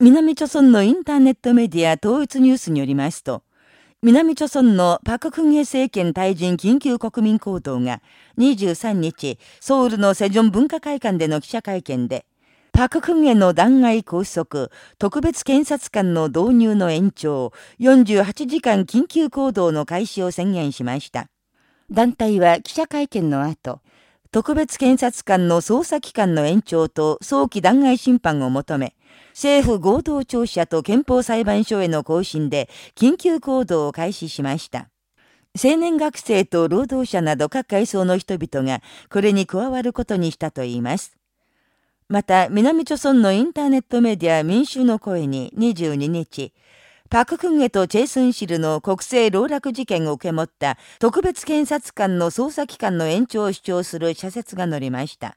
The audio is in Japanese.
南朝村のインターネットメディア統一ニュースによりますと、南朝村のパククンヘ政権退陣緊急国民行動が23日、ソウルのセジョン文化会館での記者会見で、パククンヘの弾劾拘束、特別検察官の導入の延長、48時間緊急行動の開始を宣言しました。団体は記者会見の後、特別検察官の捜査機関の延長と早期弾劾審判を求め、政府合同庁舎と憲法裁判所への更新で緊急行動を開始しました。青年学生と労働者など各階層の人々がこれに加わることにしたといいます。また、南朝村のインターネットメディア民衆の声に22日、パククンゲとチェイスンシルの国政籠絡事件を受け持った特別検察官の捜査機関の延長を主張する社説が載りました。